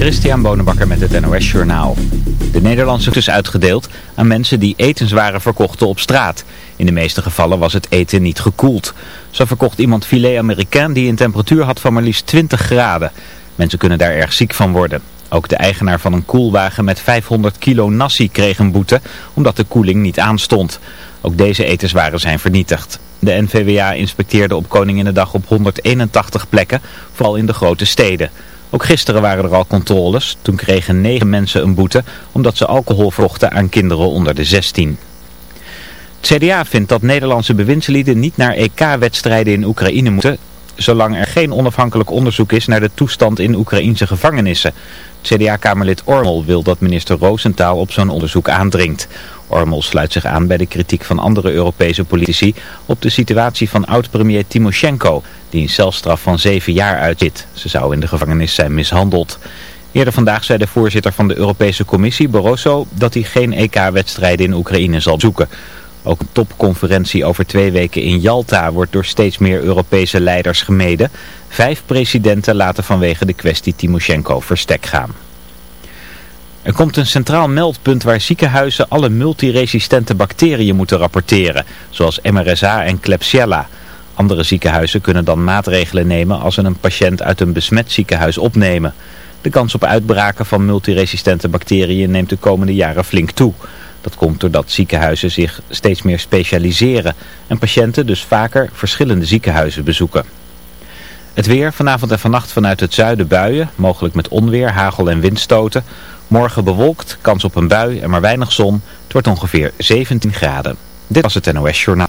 Christian Bonenbakker met het NOS Journaal. De Nederlandse is uitgedeeld aan mensen die etenswaren verkochten op straat. In de meeste gevallen was het eten niet gekoeld. Zo verkocht iemand filet américain die een temperatuur had van maar liefst 20 graden. Mensen kunnen daar erg ziek van worden. Ook de eigenaar van een koelwagen met 500 kilo nasi kreeg een boete omdat de koeling niet aanstond. Ook deze etenswaren zijn vernietigd. De NVWA inspecteerde op Koninginnedag op 181 plekken, vooral in de grote steden. Ook gisteren waren er al controles. Toen kregen negen mensen een boete omdat ze alcohol vrochten aan kinderen onder de 16. Het CDA vindt dat Nederlandse bewindslieden niet naar EK-wedstrijden in Oekraïne moeten, zolang er geen onafhankelijk onderzoek is naar de toestand in Oekraïnse gevangenissen. CDA-kamerlid Ormel wil dat minister Roosentaal op zo'n onderzoek aandringt. Ormel sluit zich aan bij de kritiek van andere Europese politici op de situatie van oud-premier Timoshenko, die een celstraf van zeven jaar uitzit. Ze zou in de gevangenis zijn mishandeld. Eerder vandaag zei de voorzitter van de Europese Commissie, Barroso, dat hij geen EK-wedstrijden in Oekraïne zal zoeken. Ook een topconferentie over twee weken in Jalta wordt door steeds meer Europese leiders gemeden. Vijf presidenten laten vanwege de kwestie Timoshenko verstek gaan. Er komt een centraal meldpunt waar ziekenhuizen alle multiresistente bacteriën moeten rapporteren, zoals MRSA en Klebsiella. Andere ziekenhuizen kunnen dan maatregelen nemen als ze een patiënt uit een besmet ziekenhuis opnemen. De kans op uitbraken van multiresistente bacteriën neemt de komende jaren flink toe. Dat komt doordat ziekenhuizen zich steeds meer specialiseren en patiënten dus vaker verschillende ziekenhuizen bezoeken. Het weer, vanavond en vannacht vanuit het zuiden buien, mogelijk met onweer, hagel en windstoten. Morgen bewolkt, kans op een bui en maar weinig zon. Het wordt ongeveer 17 graden. Dit was het NOS Journaal.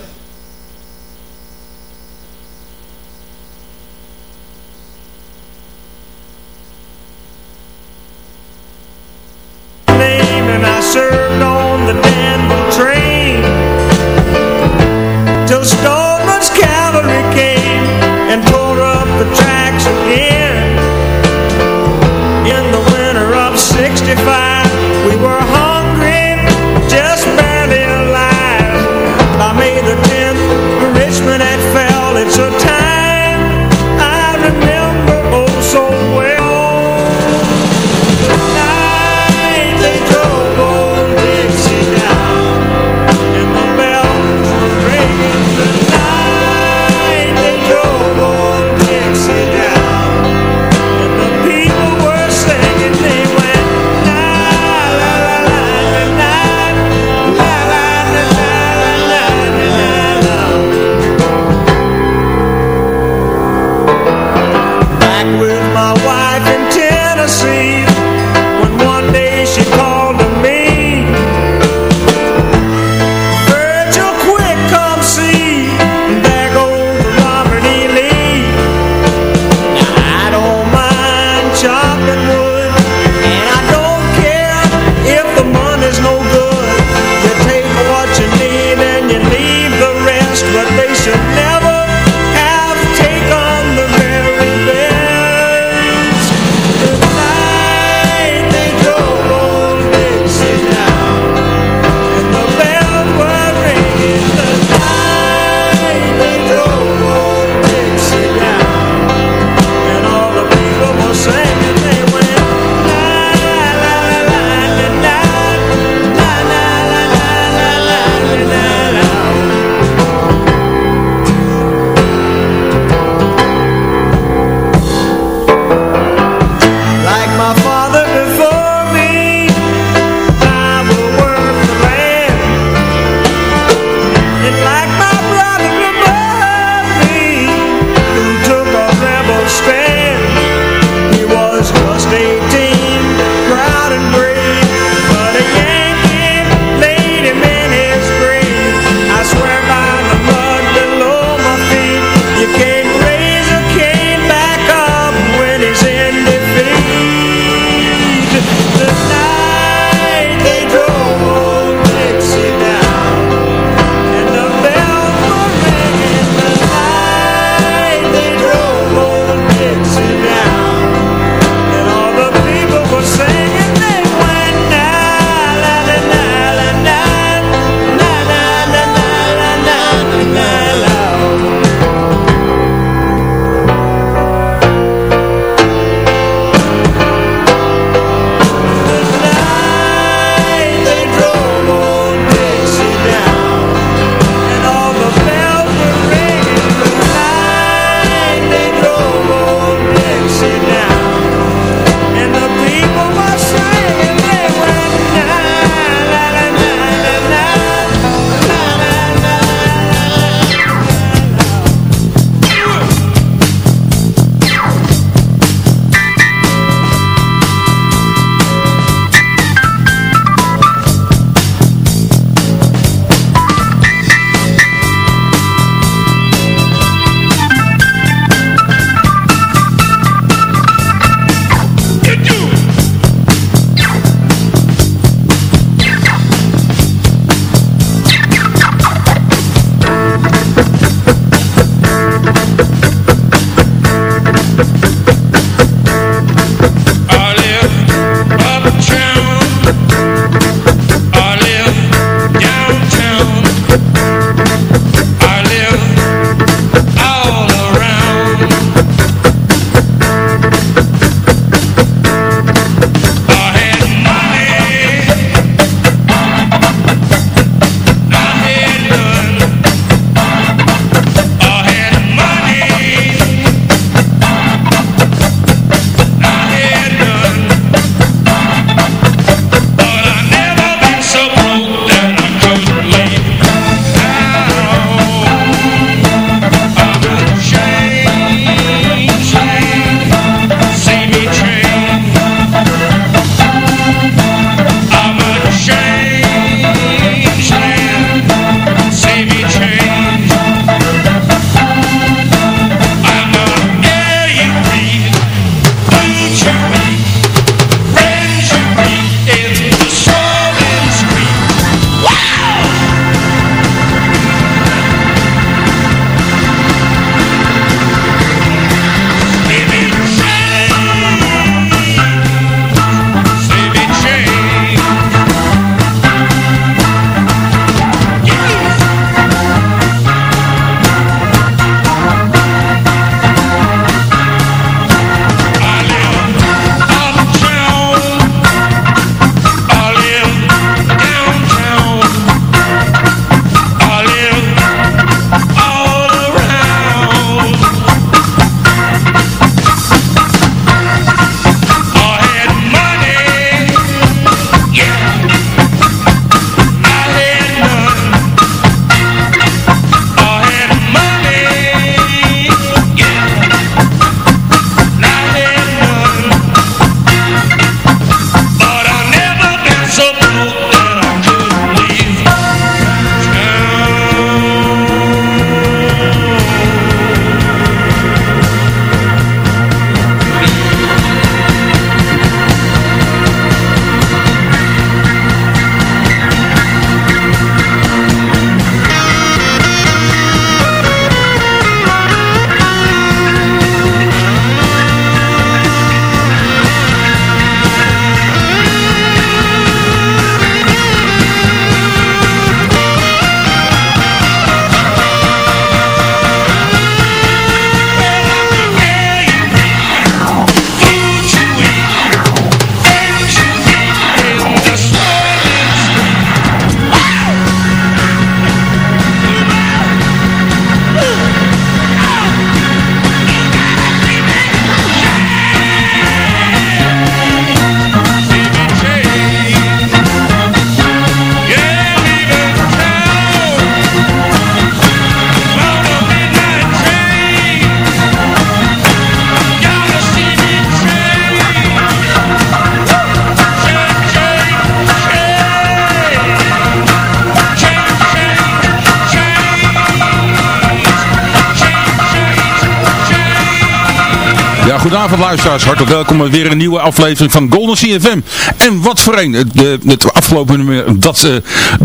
Goedenavond luisteraars. Hartelijk welkom bij weer een nieuwe aflevering van Golden CFM. En wat voor een. Het, de, het afgelopen nummer, dat uh,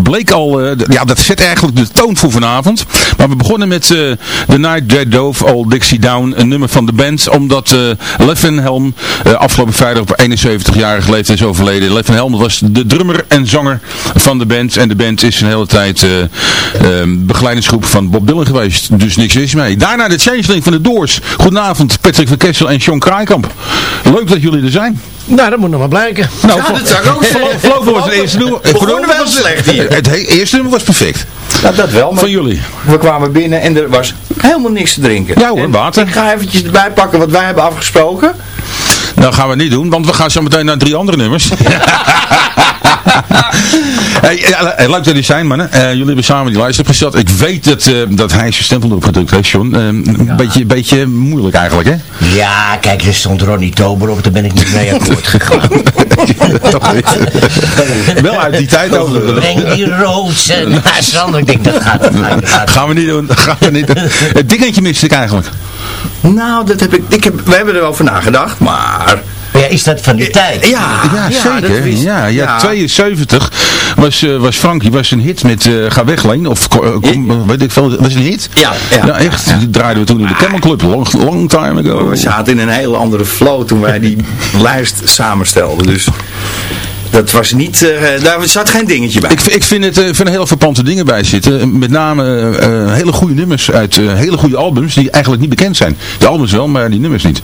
bleek al, uh, ja dat zet eigenlijk de toon voor vanavond. Maar we begonnen met uh, The Night Dead Dove, All Dixie Down, een nummer van de band. Omdat uh, Levin Helm afgelopen vrijdag op 71-jarige leeftijd is overleden. Levin Helm was de drummer en zanger van de band. En de band is een hele tijd begeleidingsgroep van Bob Dylan geweest. Dus niks is mee. Daarna de Changeling van de Doors. Goedenavond Patrick van Kessel en John Kraaikamp. Leuk dat jullie er zijn. Nou, dat moet nog maar blijken. Nou, ja, dat zou ik ook Voorlopig was het eerste nummer. Begonnen wel slecht hier. Het eerste nummer was perfect. Nou, dat wel. Maar Van jullie. We kwamen binnen en er was helemaal niks te drinken. Ja hoor, En water. Ik ga eventjes erbij pakken wat wij hebben afgesproken. Dat gaan we niet doen, want we gaan zo meteen naar drie andere nummers. hey, ja, leuk dat jullie zijn, mannen. Uh, jullie hebben samen die lijst opgesteld. Ik weet dat, uh, dat hij zijn stempel erop gedrukt heeft, John. Uh, een ja. beetje, beetje moeilijk eigenlijk, hè? Ja, kijk, er stond Ronnie Tober op, daar ben ik niet mee akkoord gegaan. Wel uit die tijd over. Breng die rozen naar Sander. Ik denk, dat gaat, dat gaat, dat gaat. Gaan we niet doen, gaan we niet doen. Het dingetje miste ik eigenlijk. Nou, dat heb ik, ik heb, we hebben er wel over nagedacht, maar... Ja, is dat van die tijd? Ja, ja, zeker. Ja, ja, ja, 72 was, uh, was Frankie, was een hit met uh, Ga weg Leen, of uh, kom, weet ik veel, was een hit? Ja, ja, ja echt. Die draaiden we toen in de Camel Club, long, long time ago. We zaten in een hele andere flow toen wij die lijst samenstelden, dus... Dat was niet, uh, daar zat geen dingetje bij. Ik, ik vind het uh, vind er heel verpante dingen bij zitten. Met name uh, hele goede nummers uit hele goede albums die eigenlijk niet bekend zijn. De albums wel, maar die nummers niet.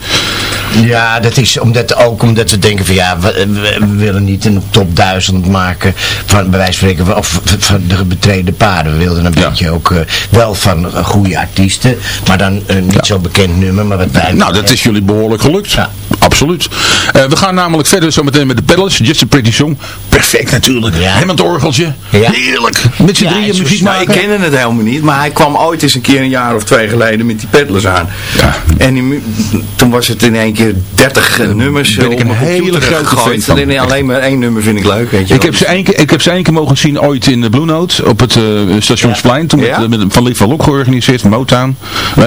Ja, dat is omdat, ook omdat we denken van ja, we, we, we willen niet een top 1000 maken van bij wijze van spreken of van de betreden paden. We wilden een ja. beetje ook wel van goede artiesten, maar dan een niet ja. zo bekend nummer. Maar wat wij nou, dat is jullie behoorlijk gelukt. Ja. Absoluut. we gaan namelijk verder zometeen met de pedals. Just a Pretty Song. Perfect natuurlijk. Ja. Hem aan het orgeltje. Ja. Heerlijk. Met z'n ja, drieën muziek maken. Ik kende het helemaal niet. Maar hij kwam ooit eens een keer een jaar of twee geleden met die pedals aan. Ja. En die, toen was het in één keer 30 uh, nummers. Ben ik een hele grote van. En alleen maar één nummer vind ik leuk. Weet je ik, heb ze één keer, ik heb ze één keer mogen zien ooit in de Blue Note. Op het uh, Stationsplein. Toen met, met, Van Lief van Lok georganiseerd. Motown.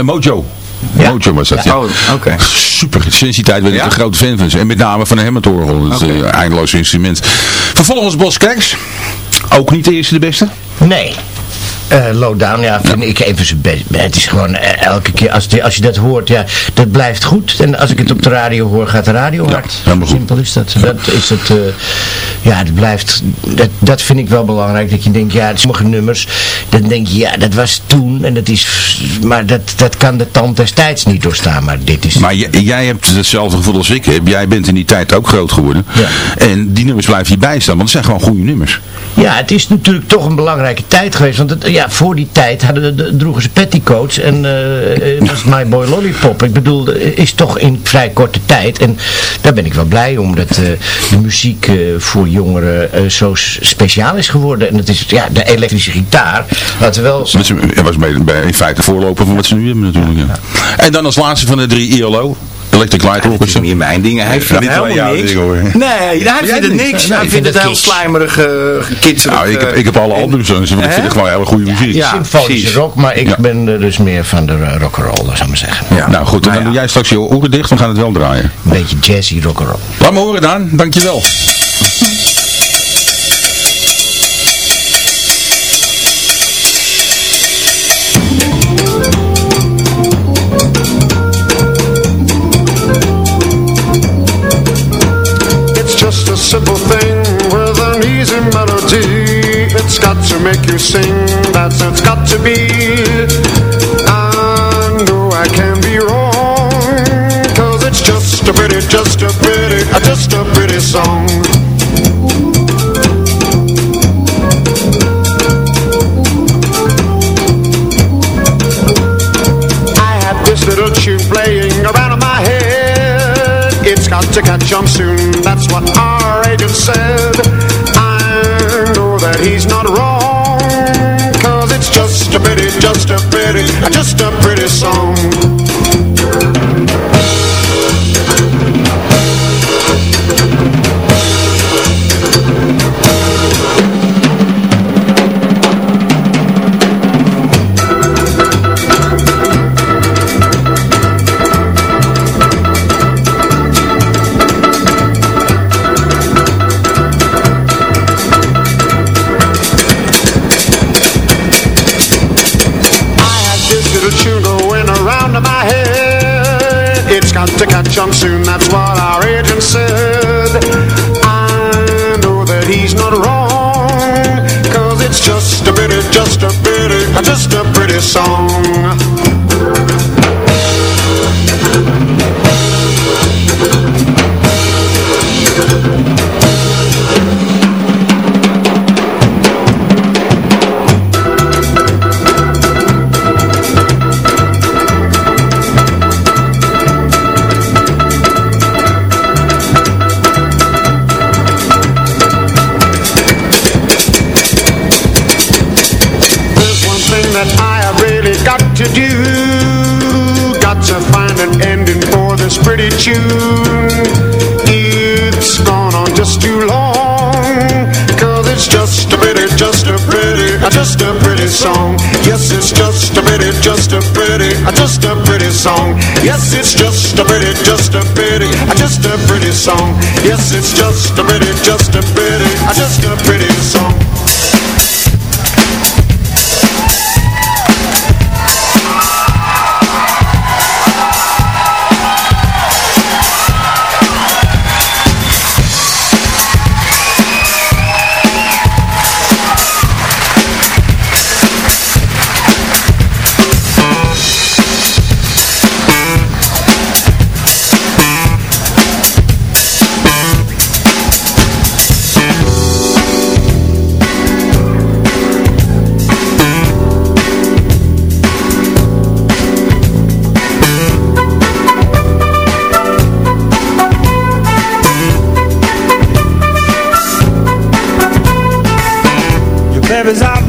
Mojo. Ja. Mojo was dat, ja. Oh, okay. Super. Sinds die tijd ben ik ja? een grote fan van ze. En met name van de Hammondorgel. Is okay. een eindeloos instrument. Vervolgens Bos Keks. Ook niet de eerste de beste? Nee. Uh, Lowdown, ja, vind ja. ik even zijn best. Het is gewoon uh, elke keer, als, die, als je dat hoort, ja, dat blijft goed. En als ik het op de radio hoor, gaat de radio hard. Ja, Simpel is dat. Dat is het, uh, ja, het blijft, dat, dat vind ik wel belangrijk. Dat je denkt, ja, sommige nummers, dan denk je, ja, dat was toen. En dat is, maar dat, dat kan de tand destijds niet doorstaan. Maar dit is... Maar jij hebt hetzelfde gevoel als ik heb. Jij bent in die tijd ook groot geworden. Ja. En die nummers blijven je bijstaan, want het zijn gewoon goede nummers. Ja, het is natuurlijk toch een belangrijke tijd geweest. Want het, ja, voor die tijd hadden de, droegen ze petticoats en uh, was My Boy Lollipop. Ik bedoel, is toch in vrij korte tijd. En daar ben ik wel blij om dat uh, de muziek uh, voor jongeren zo speciaal is geworden. En het is ja, de elektrische gitaar. Laten we wel... Het was bij, bij in feite voorloper van wat ze nu hebben natuurlijk. Ja. En dan als laatste van de drie ILO. Electric Light ja, Dat is niet mijn dingen. Hij vindt ja, helemaal niks. Dingen, nee, hij vindt het niks. hij vindt het heel slijmerig, uh, kitscherig. Nou, ik heb, ik heb alle albums, dus ik vind het gewoon hele goede muziek. Ja, Symfonische rock, maar ik ben er dus meer van de uh, rock'n'roll, zou ik maar zeggen. Ja. Nou goed, dan nou, doe jij straks je oren dicht, we gaan het wel draaien. Een beetje jazzy rock'n'roll. Laat me horen dan, dankjewel. It's got to make you sing, that's it's got to be. I know I can be wrong Cause it's just a pretty, just a pretty, just a pretty song. I have this little tune playing around in my head. It's got to catch on soon, that's what our agent said just a pretty, just a pretty song soon, that's what our agent said. I know that he's not wrong, cause it's just a pretty, just a pretty, just a pretty song. Just a pretty song. Yes, it's just a pretty, just a pretty, just a pretty song. Yes, it's just a pretty, just a pretty, just a pretty song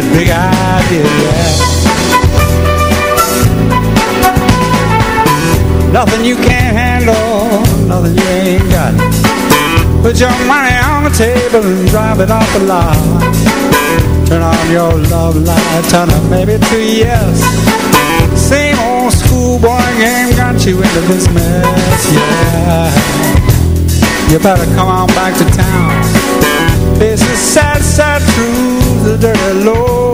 that big idea, yeah. Nothing you can't handle, nothing you ain't got. Put your money on the table and drive it off the lot. Turn on your love light, turn it maybe to yes. Same old schoolboy game got you into this mess, yeah. You better come on back to town. Face the sad, sad truth the dirty low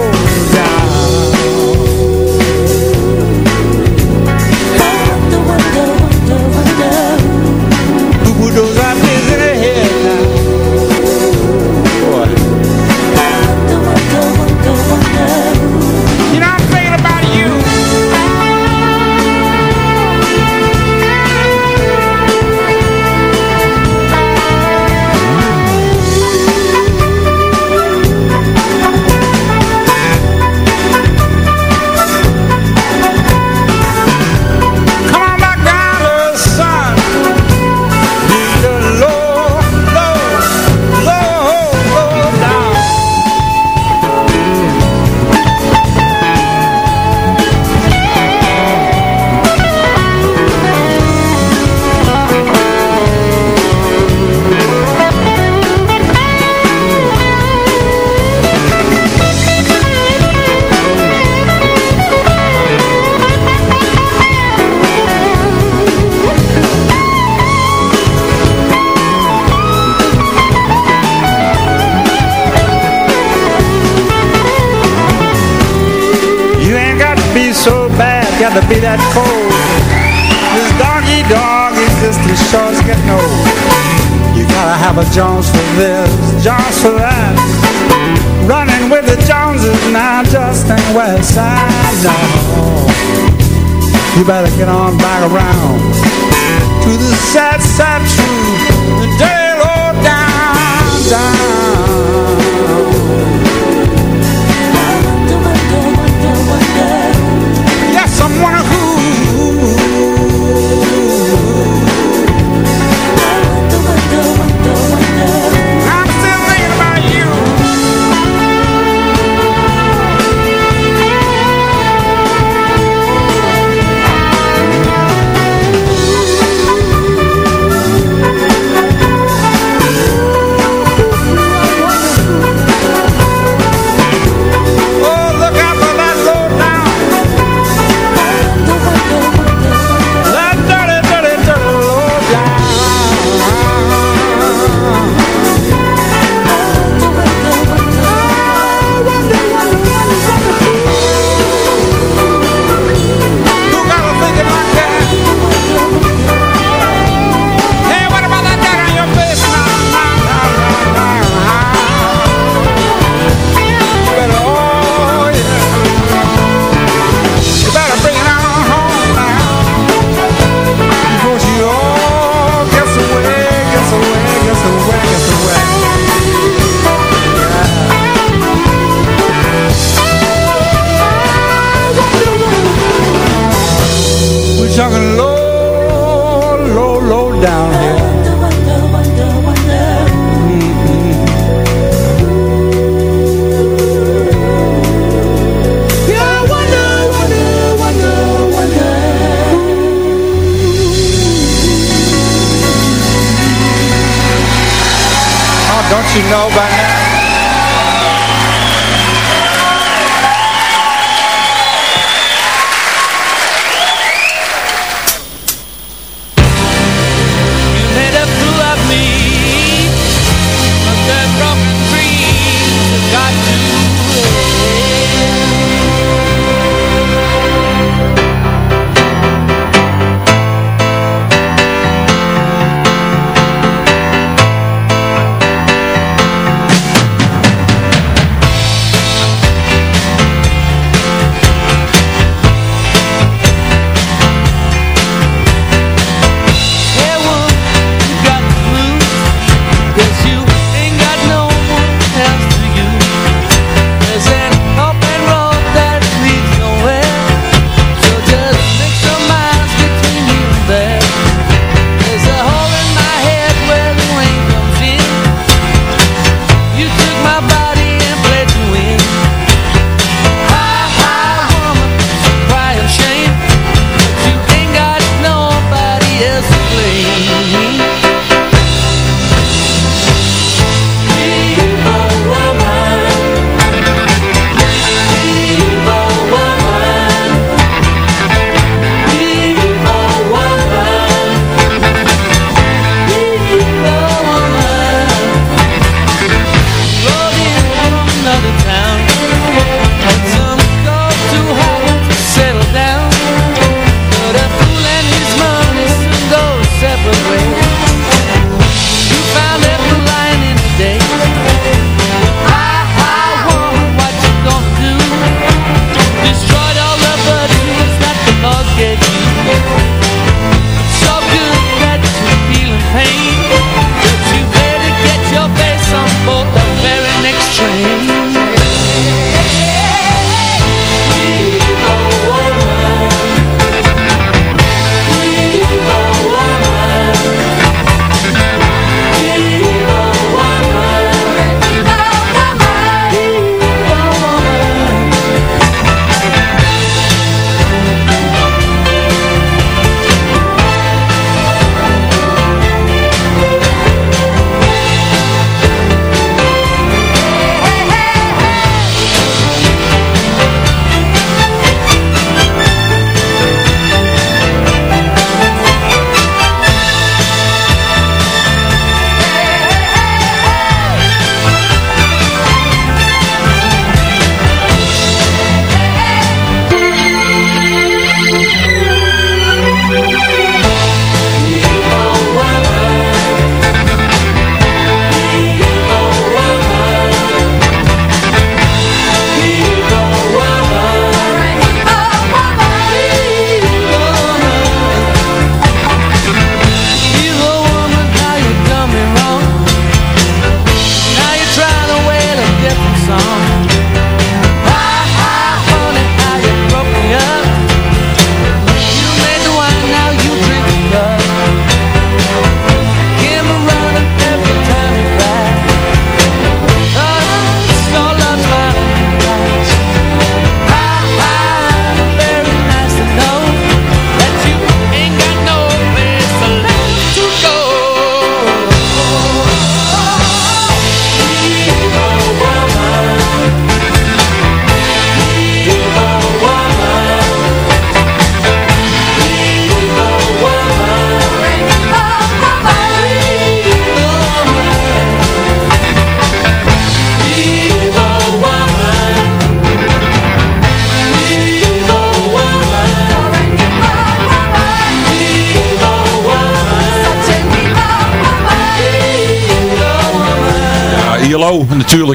to be that cold. This doggy dog existence sure is getting old. You gotta have a Jones for this, Jones for that. Running with the Joneses now just ain't west side, no. You better get on back around to the sad, sad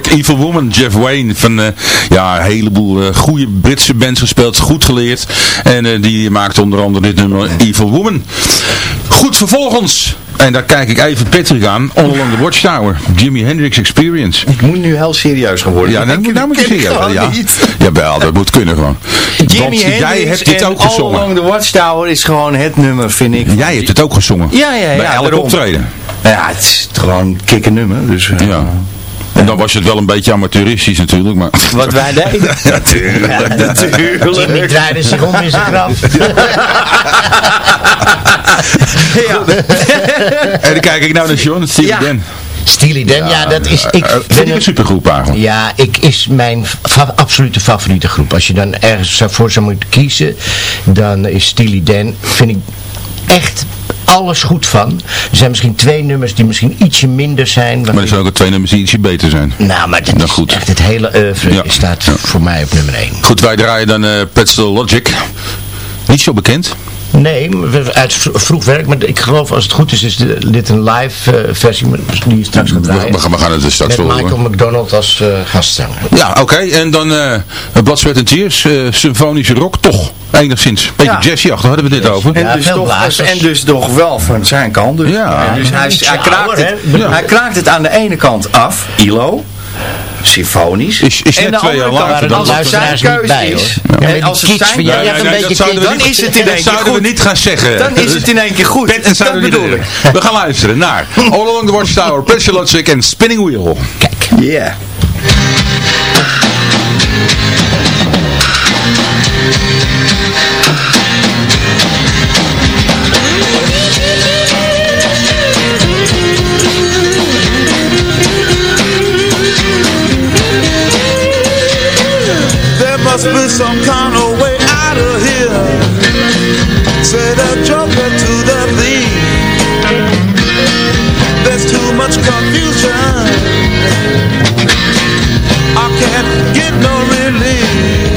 natuurlijk Evil Woman, Jeff Wayne. Van eh, ja, een heleboel uh, goede Britse bands gespeeld, goed geleerd. En eh, die maakt onder andere dit nummer Evil Woman. Goed, vervolgens En daar kijk ik even Patrick aan. All Along the Watchtower. Jimi Hendrix Experience. Ik moet nu heel serieus gaan worden. Ja, dat moet, nou moet je serieus gewoon Ja. Jawel, dat moet kunnen gewoon. Jimi Want jij Hendrix hebt dit ook All gezongen. Along the Watchtower is gewoon het nummer, vind ik. Jij hebt het ook gezongen. Ja, ja, ja. Bij elk optreden. Ja, het is gewoon een kikke nummer. Dus, Ja. En dan was het wel een beetje amateuristisch natuurlijk, maar... Wat wij deden. natuurlijk, natuurlijk. Jimmy draaide zich om in zijn graf. Ja. En dan kijk ik nou naar John, Steely Ja. Dan. Steely Dan, ja, dat is... Ik Eh, ben vind ik een- een supergroep eigenlijk. Ja, ik is mijn fa- absolute favoriete groep. Als je dan ergens voor zou moeten kiezen, dan is Steely Dan, vind ik echt alles goed van. Er zijn misschien twee nummers die misschien ietsje minder zijn. Maar er zijn ook twee nummers die ietsje beter zijn. Nou, maar dit Nou, is goed. echt het hele oeuvre Ja. staat Ja. voor mij op nummer 1. Goed, wij draaien dan eh Pretzel Logic. Niet zo bekend. Nee, uit vroeg werk, maar ik geloof als het goed is, is dit een live eh, versie maar die je straks gaat We, draaien. we gaan- we gaan het er straks Met wel Michael. McDonald als eh gastzanger. Ja, oké. En dan eh Blood, Sweat and Tears. eh, symfonische rock, toch? Enigszins. Beetje Ja. jazzy-achtig, hadden we dit over. En, Ja, dus veel toch, en dus toch wel van zijn kant. Dus, Ja. En dus hij, hij, kraakt ouder, het? Ja. hij kraakt het aan de ene kant af, ILO, symfonisch. Is- is en net de twee andere jaar later dan- als het zijn bij, is, hoor. Ja, en als het zijn beetje zouden we dan niet- is het in dat één keer zouden we goed. niet gaan zeggen. Dan is het in één keer goed. Pet en Dat bedoel ik. We gaan luisteren naar All Along the Watchtower, Pretzel Logic en Spinning Wheel. Kijk. Ja. Must be some kind of way out of here. Say the joker to the thief. There's too much confusion. I can't get no relief.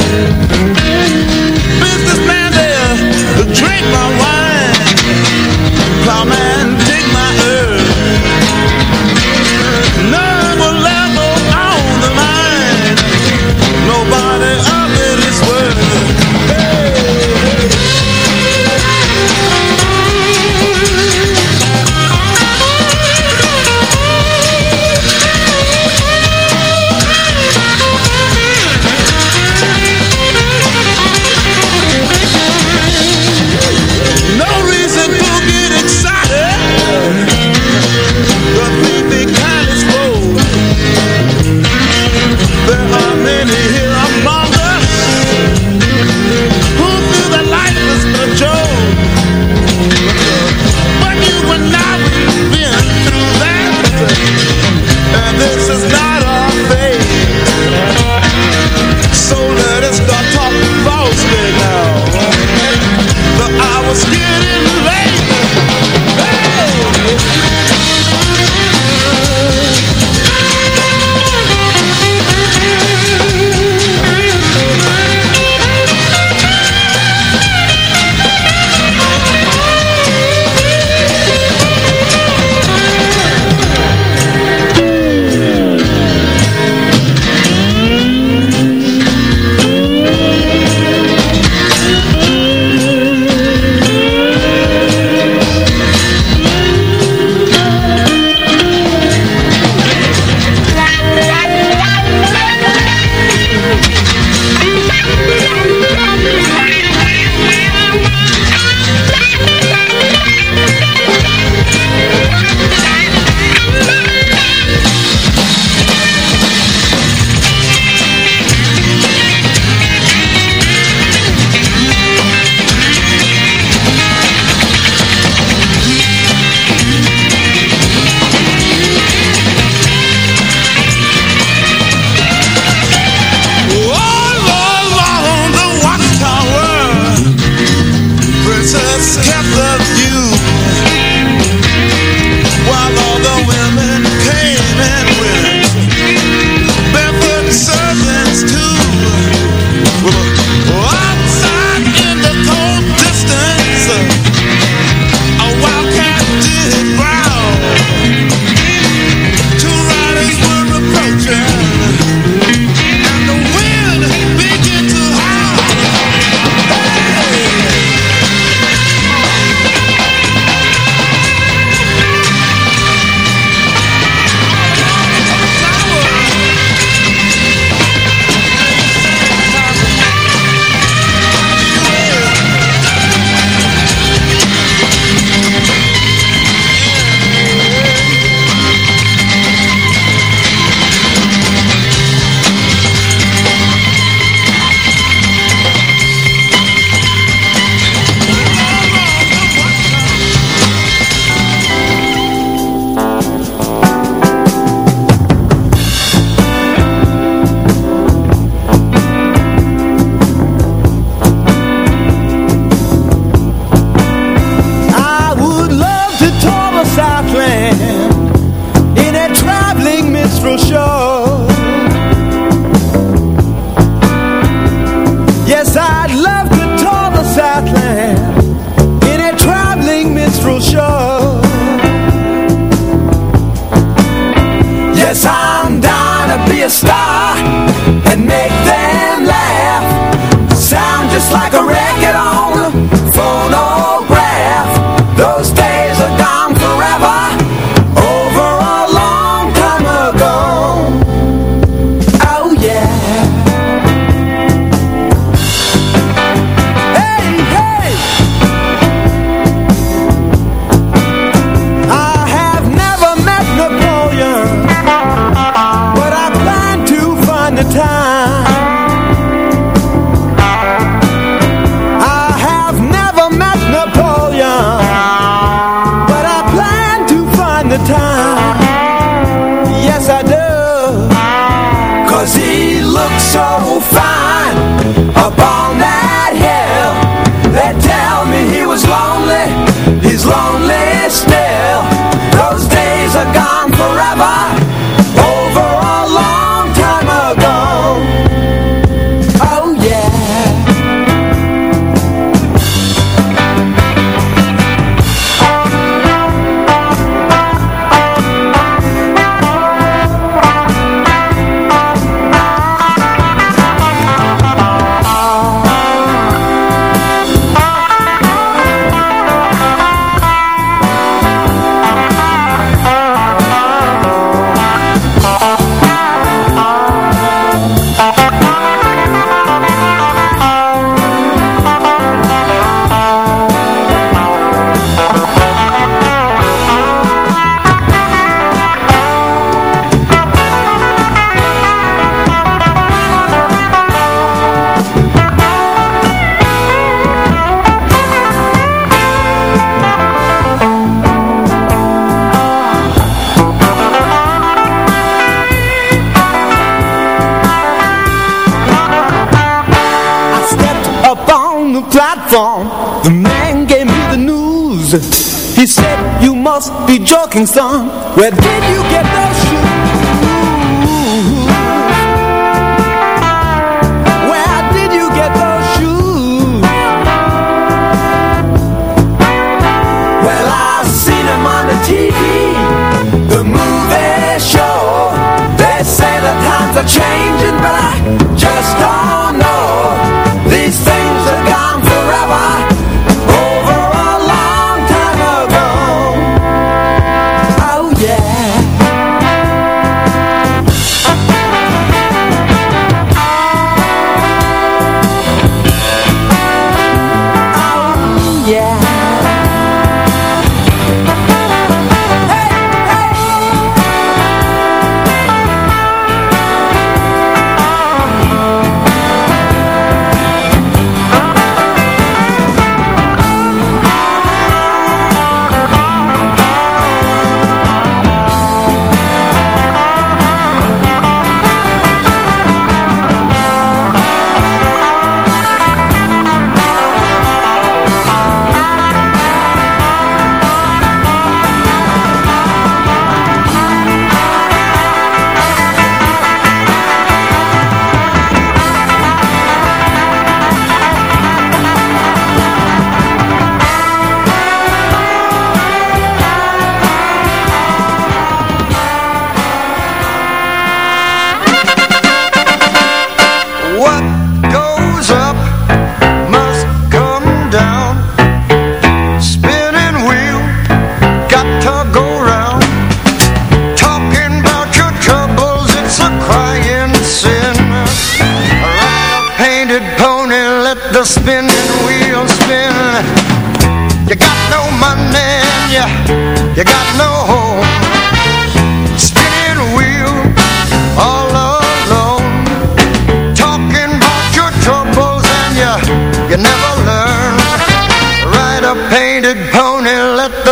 must be joking, son. Where did you get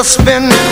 just been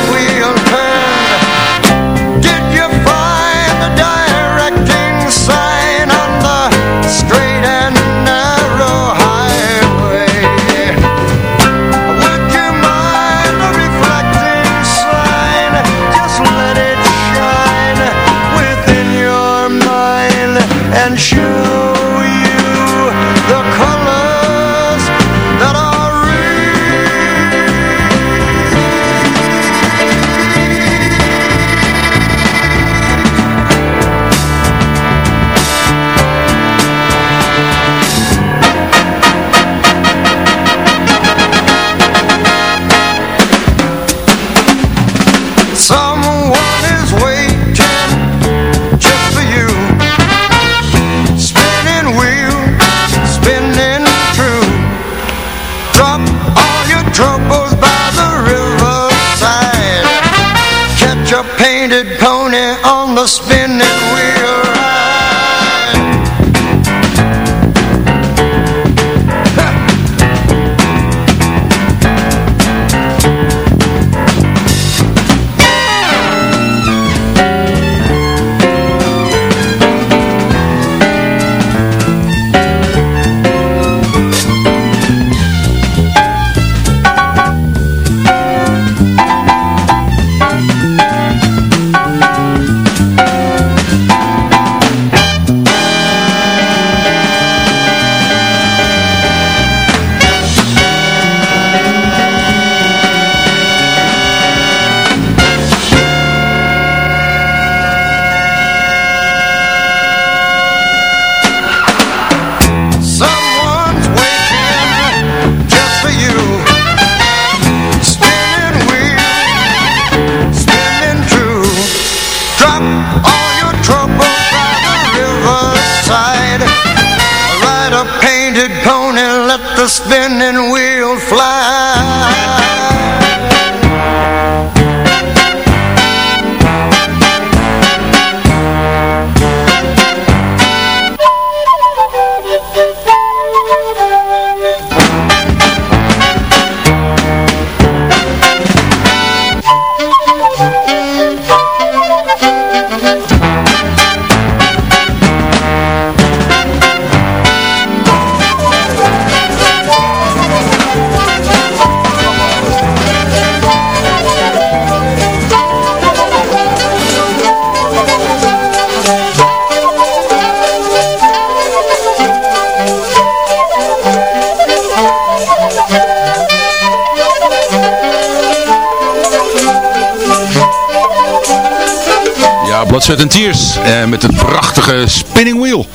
Blood, Sweat and Tears. eh, met het prachtige Spinning Wheel.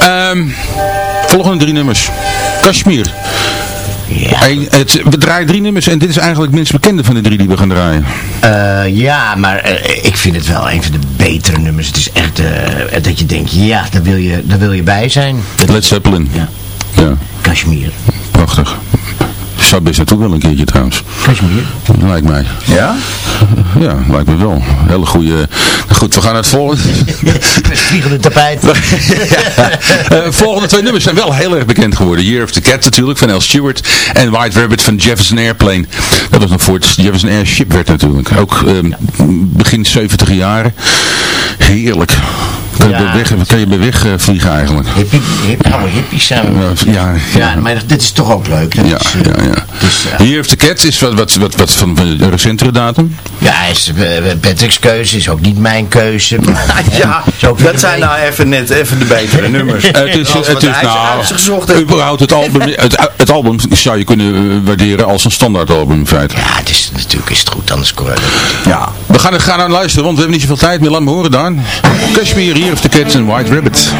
Ehm, volgende drie nummers. Kashmir. Eén- het, we draaien drie nummers en dit is eigenlijk het minst bekende van de drie die we gaan draaien. Eh, ja, maar eh, ik vind het wel een van de betere nummers. Het is echt dat je denkt, ja, daar wil je, daar wil je bij zijn. Led Zeppelin. Ja. Ja, Kashmir. prachtig. Zou best naartoe wel een keertje trouwens. Kashmir. Lijkt mij. Ja? Ja, lijkt me wel. Hele goede... Goed, we gaan naar het volgende. Vliegende tapijt. Eh, volgende twee nummers zijn wel heel erg bekend geworden. Year of the Cat natuurlijk van L. Stewart. En White Rabbit van Jefferson Airplane. Dat was nog voor het Jefferson Airship werd natuurlijk. Ook ehm, begin 70 jaren. Heerlijk. Kan je, Ja, bij weg, kan je bij weg eh, vliegen eigenlijk. Hippie, hip, oude hippies samen. Ja, ja, Ja, maar dit is toch ook leuk. Dat Ja, is, eh, ja, ja. Dus, eh, Year of the Cat is wat, wat, wat, wat van, een recentere datum. ja, is eh, Patrick's keuze, is ook niet mijn keuze. Maar, Ja, dat zijn nou even net even de betere nummers. Het is, het is hij nou, uitgezocht heeft. überhaupt het album, het, het album zou je kunnen waarderen als een standaard album in feite. Ja, het is, natuurlijk is het goed, anders kon Ja. We gaan er gaan naar luisteren, want we hebben niet zoveel tijd meer. Laat me horen, Daan. Kashmir, hier of the Cats en White Rabbit.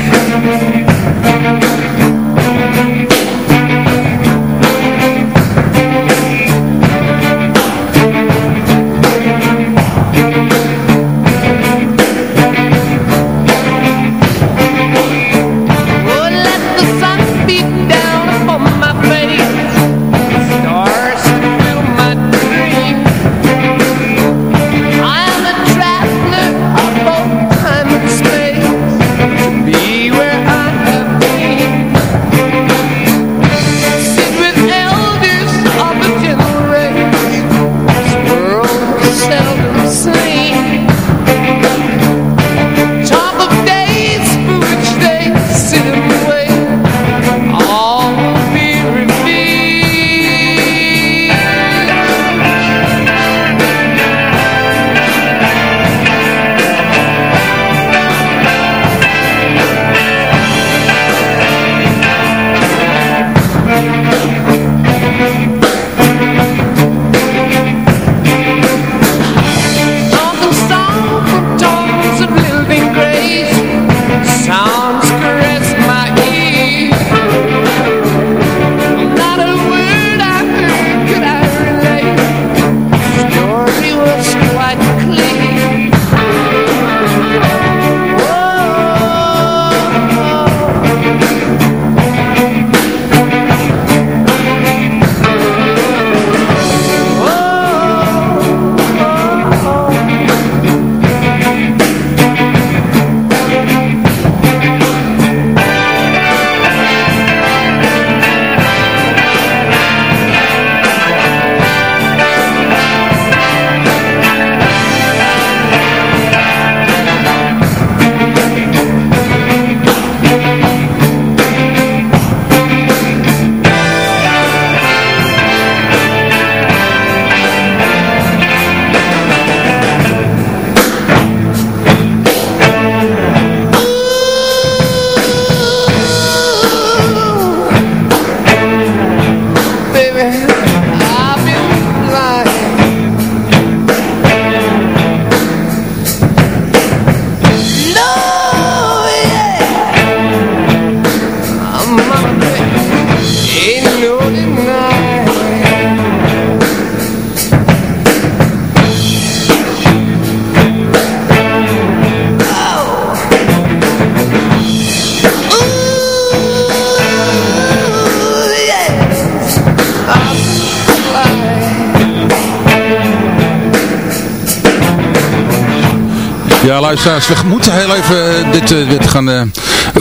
Luisteraars, we moeten heel even eh, dit, eh, dit gaan eh,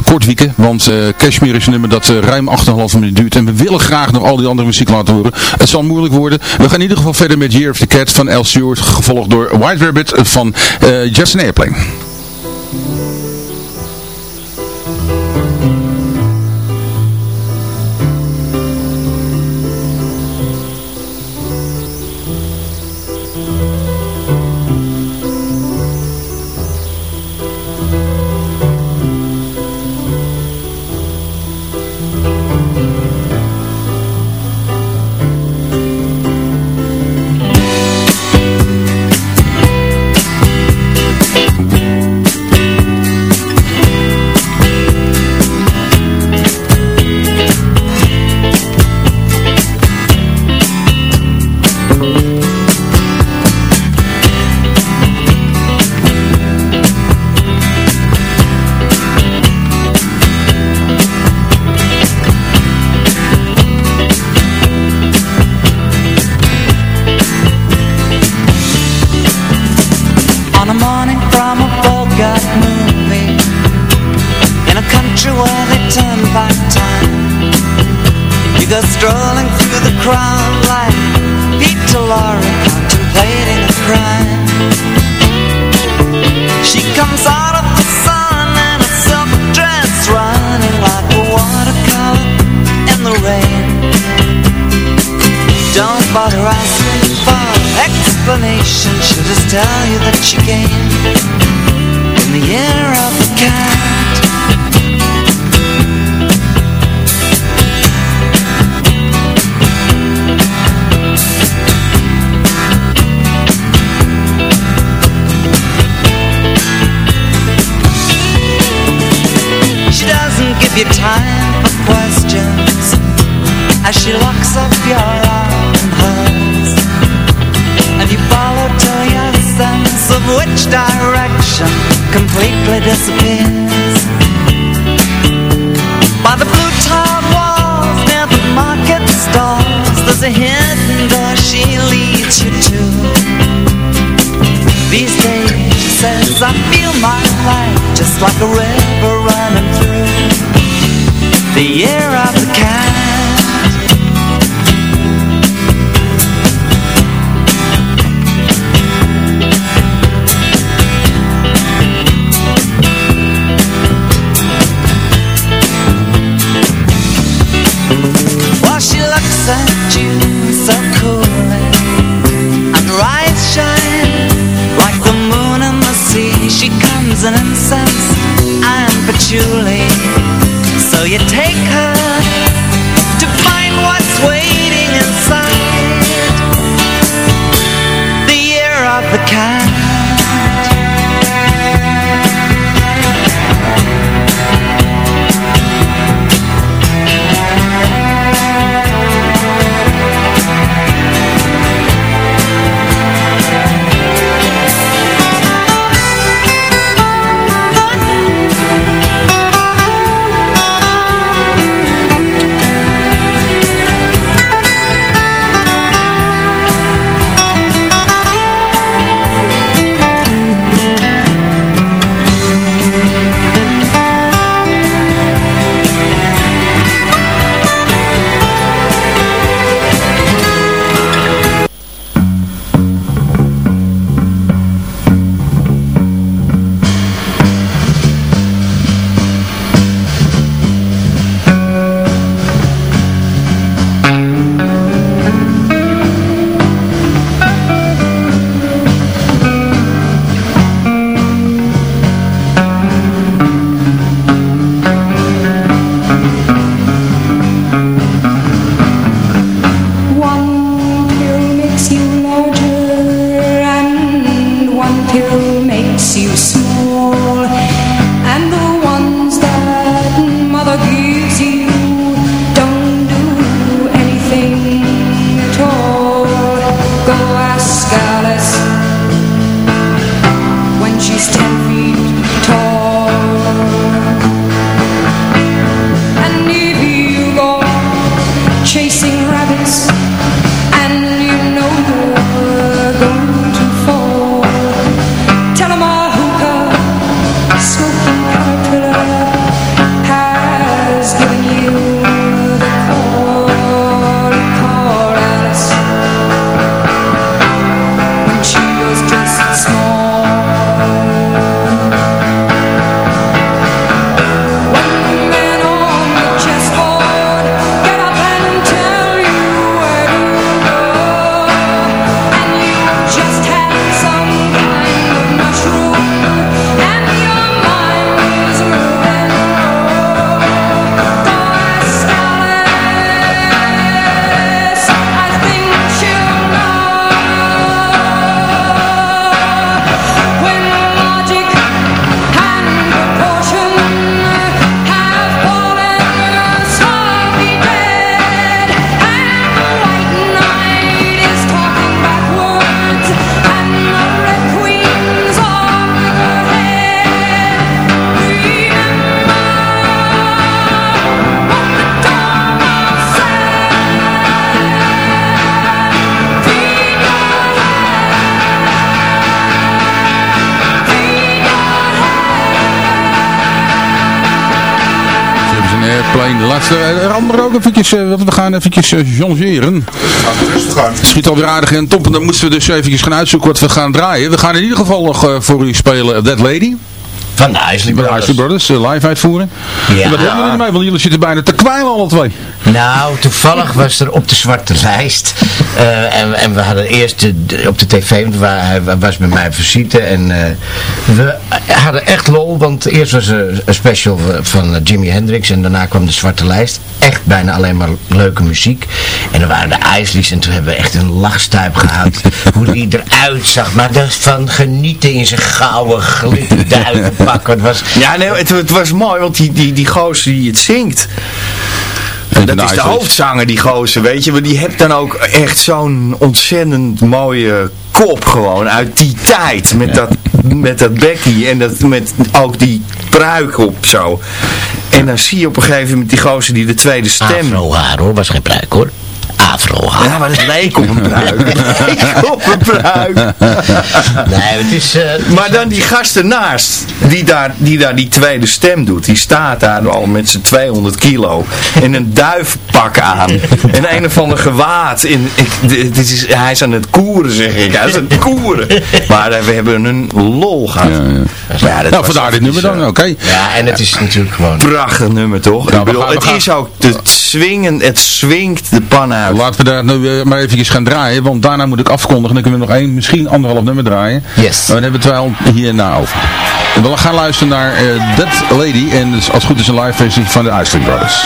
kort wieken. Want eh Cashmere is een nummer dat eh, ruim 8,5 minuut duurt. En we willen graag nog al die andere muziek laten horen. Het zal moeilijk worden. We gaan in ieder geval verder met Year of the Cat van Al Stewart. Gevolgd door White Rabbit van Just an Airplane. You go strolling through the crowd like Peter Lorre contemplating a crime. She comes out of the sun in a silk dress Running like a watercolor in the rain. Don't bother asking for explanation She'll just tell you that she came In the year of the cat like a river eventjes, uh, we gaan eventjes uh, jongleren. Schiet alweer aardig in top. En dan moesten we dus eventjes gaan uitzoeken wat we gaan draaien. We gaan in ieder geval nog voor u spelen Dead Lady. Van de Isley Brothers. Isley Brothers, live uitvoeren. Ja. Wat hebben jullie ermee? Want jullie zitten bijna te kwijlen alle twee. Nou, toevallig was er op de zwarte lijst. Uh, en, en, we hadden eerst de, op de tv, want hij was met mij visite. En uh, we hadden echt lol, want eerst was er een special van Jimi Hendrix. En daarna kwam de zwarte lijst. Echt bijna alleen maar leuke muziek. En dan waren de Isleys en toen hebben we echt een lachstuip gehad. hoe die eruit zag. Maar van genieten in zijn gouden glitterduivenpak. Het was, ja, nee, het, het was mooi, want die, die, die gozer die het zingt. En dat is de hoofdzanger, die gozer, weet je. Maar die hebt dan ook echt zo'n ontzettend mooie kop gewoon uit die tijd. Met, dat, met dat bekkie en dat, met ook die pruik op zo. En dan zie je op een gegeven moment die gozer die de tweede stem... Afro haar hoor, was geen pruik hoor afro. Ja, maar het leek op een pruik. leek op een pruik. nee, het is... Uh, maar dan die gast ernaast, die daar, die daar die tweede stem doet, die staat daar al met zijn 200 kilo en een duifpak aan en een of ander gewaad. In, ik, dit is, hij is aan het koeren, zeg ik. Hij is aan het koeren. Maar we hebben een lol gehad. Ja, ja. nou, vandaar dit nummer dan, oké. Ja, en het is natuurlijk gewoon... Prachtig nummer, toch? ik bedoel, het is ook, het, swingen, het swingt de pan uit. Laten we daar nu eh, maar even gaan draaien, want daarna moet ik afkondigen. Dan kunnen we nog één, misschien anderhalf nummer draaien. Yes. Maar dan hebben we het wel hierna over. we gaan luisteren naar uh, That Lady. En als het goed is een live versie van de Iceland Brothers.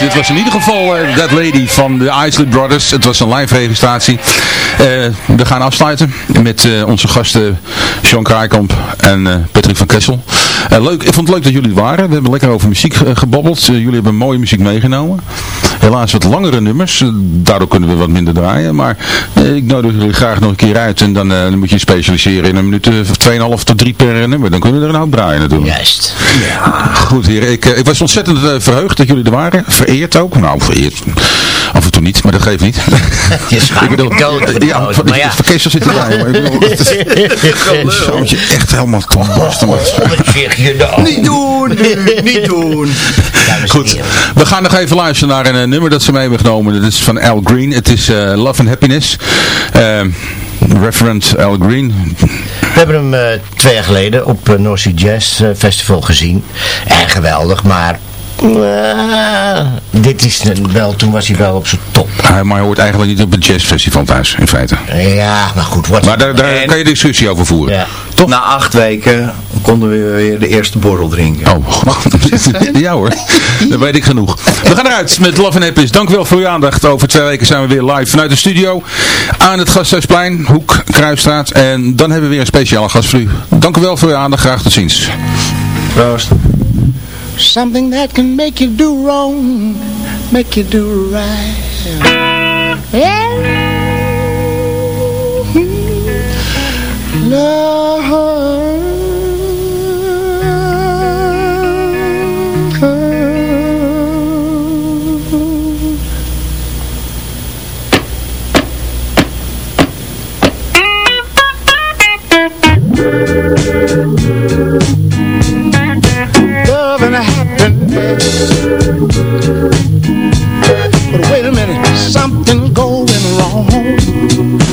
Dit was in ieder geval uh, That Lady van de Isley Brothers. Het was een live registratie. Uh, we gaan afsluiten met uh, onze gasten Sean Kraaikamp en Patrick van Kessel. Leuk, ik vond het leuk dat jullie waren. We hebben lekker over muziek gebabbeld. jullie hebben mooie muziek meegenomen. Helaas wat langere nummers. daardoor kunnen we wat minder draaien. Maar ik nodig jullie graag nog een keer uit. En dan, dan moet je specialiseren in een minuut of 2,5 tot 3 per nummer. Dan kunnen we er een hoop draaien natuurlijk. Juist. Ja. Goed heren, ik, ik was ontzettend verheugd dat jullie er waren. Vereerd ook. Nou, vereerd. Af en toe niet, maar dat geeft niet. Je ik bedoel, dood. Ja, maar ja. Van zit erbij. Maar ik bedoel, het is, je echt helemaal barsten. Zeg je nou? Niet doen, niet doen. Goed, we gaan nog even luisteren naar een nummer dat ze mee hebben genomen. Dat is van Al Green. Het is uh, Love and Happiness. Uh, Reference Al Green. We hebben hem uh, twee jaar geleden op uh, North Sea Jazz Festival gezien. En geweldig, maar uh, dit is wel, toen was hij wel op zijn top. Uh, maar hij hoort eigenlijk niet op het jazzfestival thuis, in feite. Ja, maar goed. Wat maar daar, daar kan je discussie over voeren. Ja. Toch? Na acht weken konden we weer de eerste borrel drinken. Oh, ja hoor. Dat weet ik genoeg. We gaan eruit met Love and Happiness. Dank u wel voor uw aandacht. Over twee weken zijn we weer live vanuit de studio aan het Gasthuisplein, Hoek, Kruisstraat. En dan hebben we weer een speciale gast voor u. Dank u wel voor uw aandacht. Graag tot ziens. Proost. Something that can make you do wrong, make you do right. Yeah. Hmm. Love. But wait a minute, something's going wrong.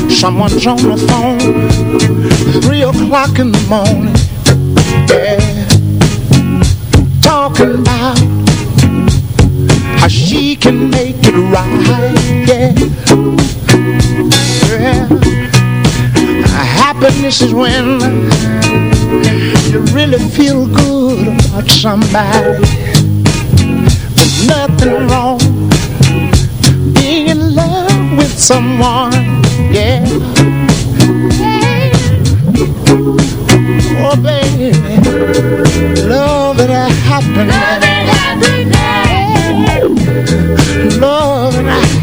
Someone's on the phone, three o'clock in the morning. Yeah, talking about how she can make it right. Yeah, yeah. Happiness is when you really feel good about somebody nothing wrong. Being in love with someone, yeah. Oh baby, love and happiness Love and happiness